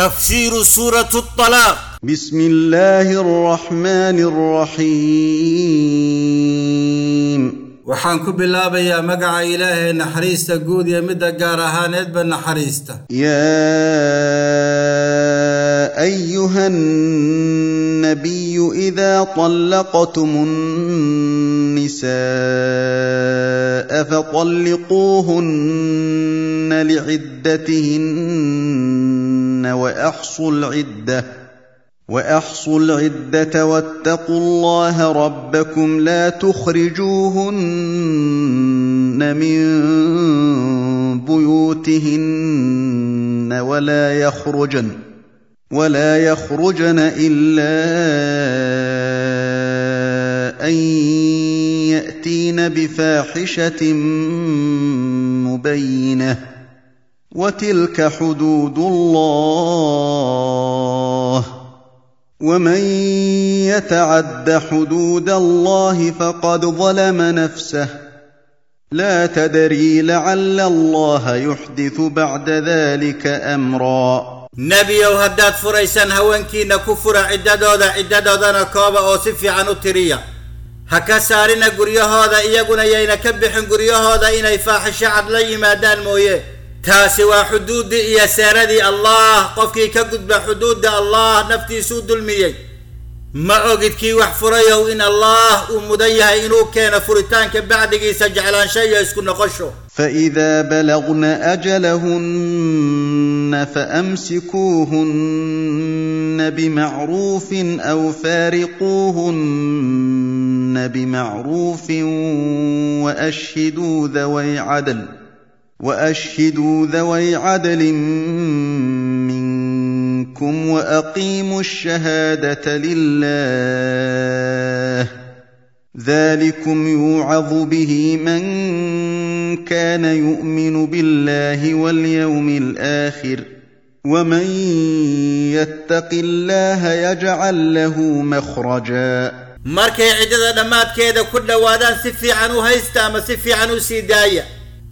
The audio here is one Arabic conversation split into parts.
تفسير سورة الطلاق. بسم الله الرحمن الرحيم. وحانك بالله يا مقع إله نحريستا قود يا مدى قارها ندبا نحريستا. يا أيها النبي إذا طلقتم النساء فطلقوهن لعدتهن واحصوا العده واحصوا العده واتقوا الله ربكم لا تخرجوهن من بيوتهن ولا يخرجن ولا يخرجن الا ان ياتين بفاحشه مبينه وتلك حدود الله. ومن يتعد حدود الله فقد ظلم نفسه. لا تدري لعل الله يحدث بعد ذلك أمرا. نبي أو هداد فريسان هوانكي نكفر عدادودا عدادودا نكوبا أو سفي عن التريا هكا سارينا سارنا قريهودا ايقنا يينا كبح قريهودا اينا فاحش عدلي مادان مويه. Taasi waa xuduuddii iyo seeradii allah qofkii ka gudba xuduudda allah naftiisuu dulmiyey ma ogid kii wax furayow in allah uu mudan yahay inuu keeno furitaanka bacdigiisa jeclaansho iyo isku noqosho فاذا بلغن اجلهن فامسكوهن بمعروف أو فارقوهن بمعروف واشهدوا ذوي عدل وأشهدوا ذوي عدل منكم وأقيموا الشهادة لله. ذلكم يوعظ به من كان يؤمن بالله واليوم الآخر. ومن يتق الله يجعل له مخرجا. markay ciddada dhammaadkeeda ku dhowaadaan si fiican u haysta ama si fiican u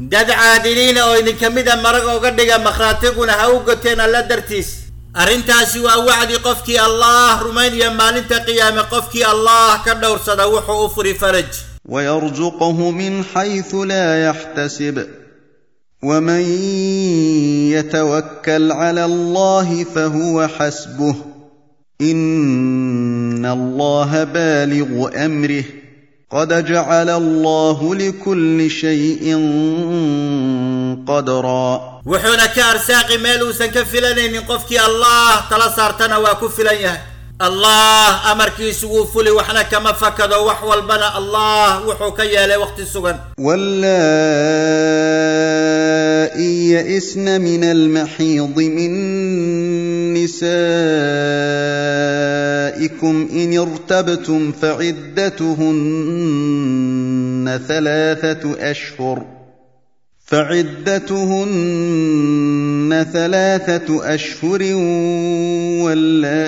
dad caadiliina oo idinka mida marag oga dhiga makhraatiguna ha u goteen alla dartiis arrintaasi waa wacdi qofkii allah rumaynaya maalinta qiyaame qofkii allah ka dhowrsada wuxuu u furi faraj ويرزقه من حيث لا يحتسب ومن يتوكل على الله فهو حسبه ان الله بالغ امره قد جعل الله لكل شيء قدرا. وحونا كار ساقي ميلو سنكفلني من قفك الله تلا سارتنا الله أمرك يسوه فلي وحنا كما فكذا وحو البناء الله وحو كيا لوقت السجن. واللائي يئسن من المحيض من نسائكم إن ارتبتم فعدتهن ثلاثة أشهر فعدتهن ثلاثة أشهر واللائي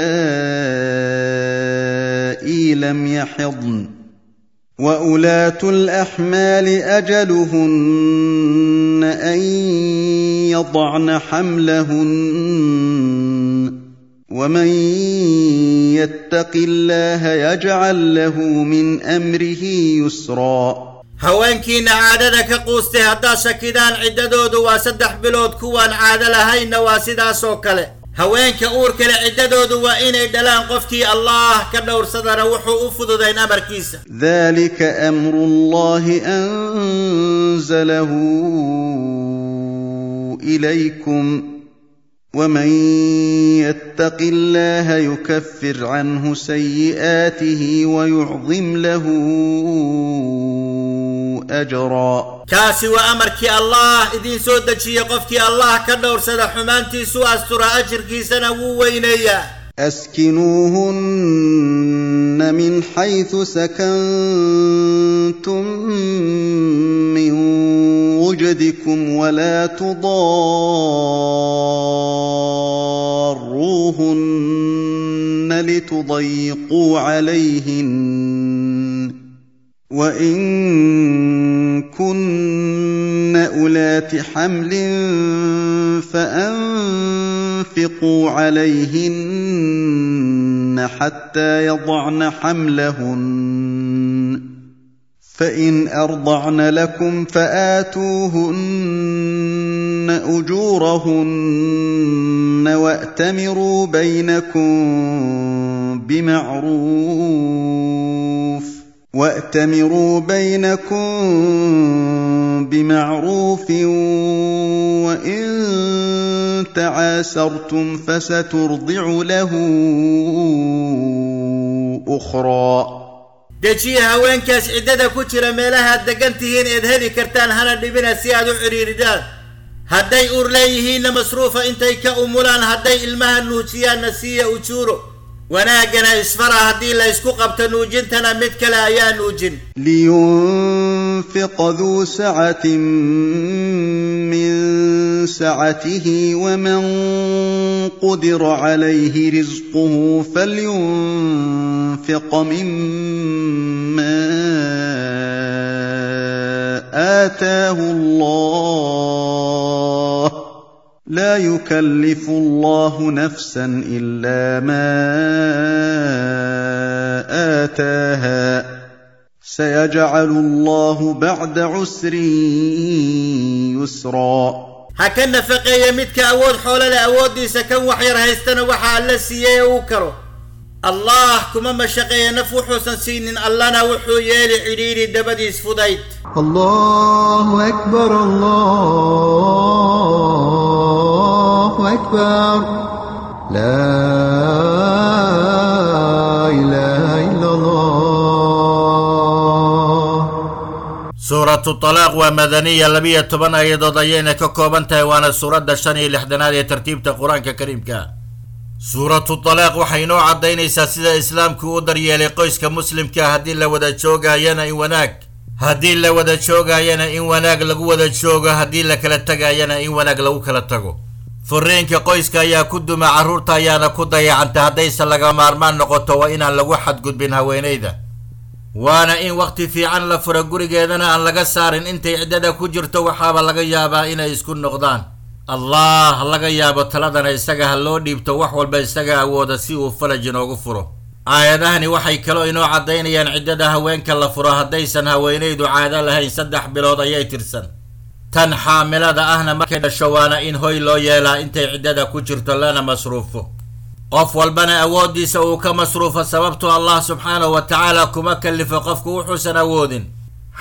لم يحضن واولاه الأحمال أجلهن أن يضعن حملهن ومن يتق الله يجعل له من امره يسرا. هوان كين عادده كقوستي هدا شكيدان عددود واسدح بلود كوان عادل هاي نواسدا سوكله هوان كأور كلا عددود وإن إدلان قفتي الله كدور صدر وحو أفض دين أمركيس. ذلك أمر الله أنزله إليكم ومن يتق الله يكفر عنه سيئاته ويعظم له أجرا. كاسي وأمرك الله إذن سودك يقفك الله كدور سد حمانتي سوء أسترى أجرك سنو وينيا. أسكنوهن من حيث سكنتم وجدكم ولا تضاروهن لتضيقوا عليهن وإن كن أولات حمل فأنفقوا وأنفقوا عليهن حتى يضعن حملهن فإن أرضعن لكم فآتوهن أجورهن وأتمروا بينكم بمعروف وأتمروا بينكم بمعروف وإن تعاسرتم فسترضع له أخرى dejiye haweenkaas ciddada ku jira meelahaad deggan tihiin eed heli kartaan hana dhibina si aad u cidhiiridaan hadday uur leeyihiinna masruufa intay ka umulaan hadday ilmaha nuujiyaanna siiya ujuuro wanaaggana isfara haddii la ysku qabto nuujintana mid kale ayaa nuujin سعته ومن قدر عليه رزقه فلينفق مما آتاه الله. لا يكلف الله نفسا إلا ما آتاها. سيجعل الله بعد عسر يسرا. ha ka nafaqeeya midka awood xoolale awooddiisa kan wax yar haystana waxaa alla siiyey ee uu karo. Allaah kuma mashaqeeya naf wuxuusan siinin allana wuxuu yeeli cidhiidhi dabadiis fudayd. Allahu akbar allahu akbar. Laa suuratu talaaq waa madaniya labiyo toban ayadood ayayna ka kooban tahay waana suuradda shan iyo lixdanaad ee tartiibta qur'aanka kariimka. Suuratu talaaq waxay inoo caddaynaysaa sida islaamku u daryeelay qoyska muslimka haddii la wada joogayana in wanaag haddii la wada joogayana in wanaag lagu wada joogo haddii la kala tegayana in wanaag lagu kala tago. Furiinka qoyska ayaa ku duma carruurta ayaana ku dayacanta haddayse laga maarmaan noqoto waa inaan lagu xadgudbin haweenayda waana in waqti fiican la furo gurigeedana aan laga saarin. Intay ciddada ku jirto waxaaba laga yaabaa inay isku noqdaan. Allah laga yaabo taladana isaga ha loo dhiibto. Wax walba isaga awooda si uu falaj inoogu furo. Aayadahani waxay kaloo inoo caddaynayaan ciddada haweenka la furo. Haddaysan haweenaydu caado lahayn saddex bilood ayay tirsan. Tan xaamilada ahna markay dhasho waana in hoy loo yeelaa. Intay ciddada ku jirto lana masruufo qof walbana awooddiisa uu ka masruufo sababtu allah subxaanahu wa tacaala kuma kallifo qofku wuxuusan awoodin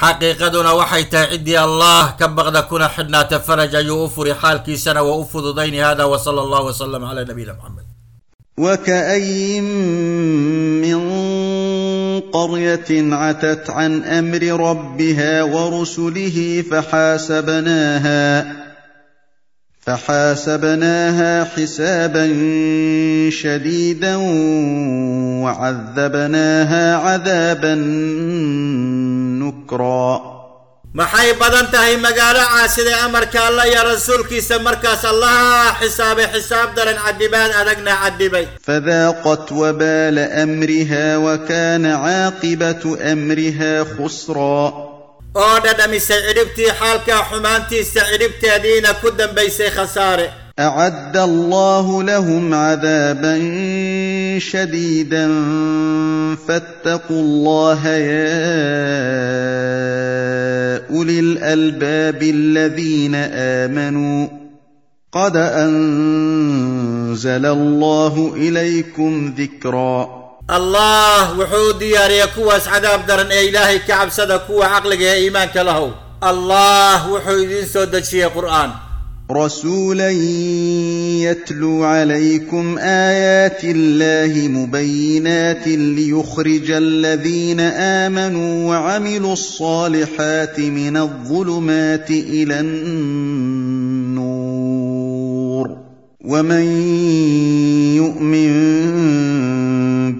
xaqiiqaduna waxay tahay ciddii allah ka baqda kuna xidhnaata faraj ayuu u furi xaalkiisana waa u fududayni hada wa sala allahu wasalam calaa nabiyina moxamed وكاين من قريه عتت عن امر ربها ورسله فحاسبناها فحاسبناها حسابا شديدا وعذبناها عذابا نكرا maxay badan tahay magaalo caasiday amarka alla iyo rasuulkiisa markaas allaha xisaabay xisaab daran cadibaad adagna cadibay فذاقت وبال امرها وكان عاقبه امرها خسرا oo dhadhamisay cidhibtii xaalka xumaantiisa cidhibteediina ku dambaysay khasaare أعد الله لهم عذابا شديدا فاتقوا الله يا أولي الألباب الذين آمنوا. قد أنزل الله إليكم ذكرًا. الله وحود يا ريكو عذاب درن اي إلهي كعب سدا عقلك يا إيمان كله الله وحود سود شي قرآن. رسولا يتلو عليكم آيات الله مبينات ليخرج الذين آمنوا وعملوا الصالحات من الظلمات إلى النور. ومن يؤمن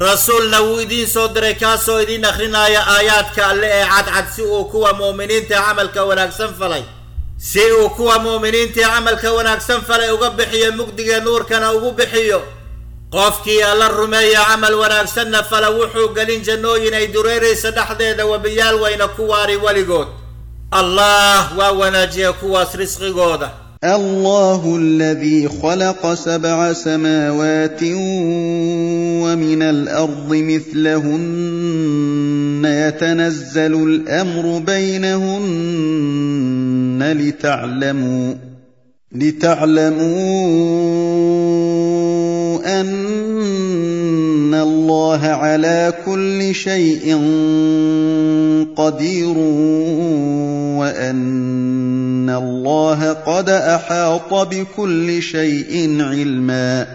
Rasuulna wuu idiin soo diray kaasoo idiin akhrinaya aayaadka alle ee cadcad si uu kuwa mu'miniinta camalka wanaagsan falay. Si uu kuwa mu'miniintii camalka wanaagsan falay uga bixiyo mugdiga nuurkana ugu bixiyo qofkii alla rumeeya camal wanaagsanna fala wuxuu gelin jannooyin ay dureeraysa dhexdeeda webiyaal wayna ku waari weligood. Allah waa wanaajiya kuwaas risqigooda الله الذي خلق سبع سماوات ومن الأرض مثلهن. يتنزل الأمر بينهن لتعلموا لتعلموا أن الله على كل شيء قدير وأن الله قد أحاط بكل شيء علما.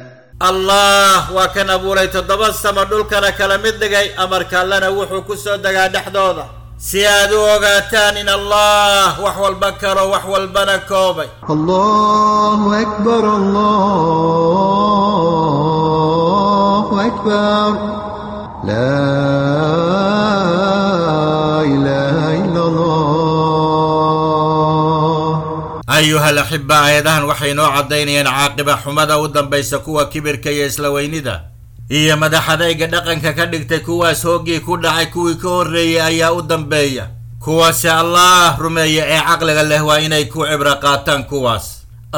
الله وكان أبو ريت الضب السما دلك كلمه دغاي امرك لنا و كسو دغا دخدودا سياد وغاتان إن الله وحو البكر وحو البنكوب الله أكبر الله أكبر. لا إله إلا الله ayuha alaxiba aayadahan waxay noo caddaynayaan caaqiba xumada u dambaysa kuwa kibirka iyo isla weynida iyo madaxadayga dhaqanka ka dhigtay kuwaas hooggii ku dhacay kuwii ka horreeyey ayaa u dambeeya kuwaasi allah rumeeya ee caqliga leh waa inay ku cibro qaataan kuwaas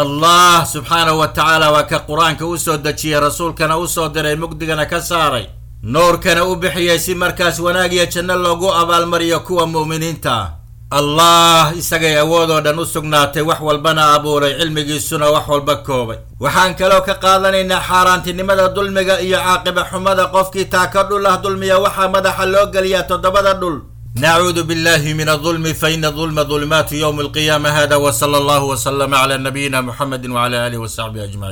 allah subxaanahu wa tacaala waa ka qur-aanka u soo dejiyey rasuulkana u soo diray mugdigana ka saaray nuurkana u bixiyey si markaas wanaag iyo janno loogu abaalmariyo kuwa mu'miniinta. Ah allah isagay awoodoo dhan u sugnaatay wax walbana abuuray cilmigiisuna wax walba koobay. Waxaan kaloo ka qaadanaynaa xaaraantinimada dulmiga iyo caaqiba xumada qofkii taaka dhul ah dulmiya waxaa madaxa loo geliyaa toddobada dhul. Nacuudu billahi min adulmi faina dulma dulmaatu yowmi alqiyaama hada wsala allahu wslama cla nabiyina muxamedi wcla alihi wsaxbihi ajmaciin